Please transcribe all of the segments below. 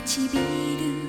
唇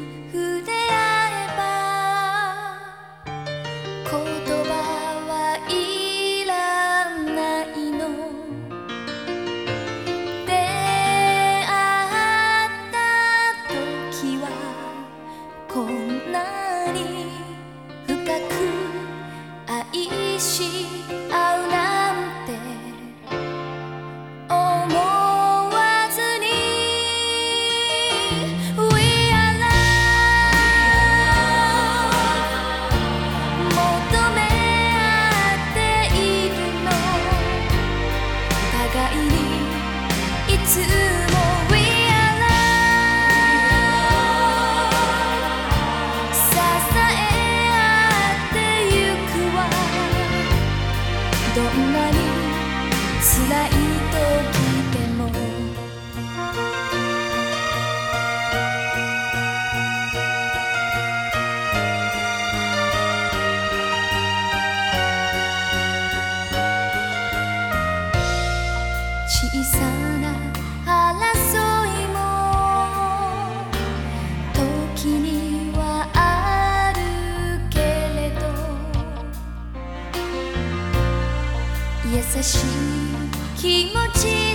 優しい気持ち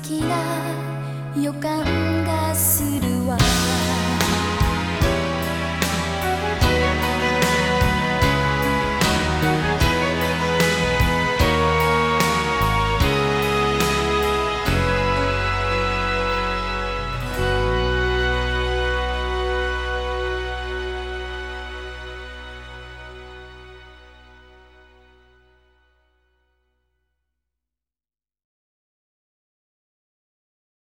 的な予感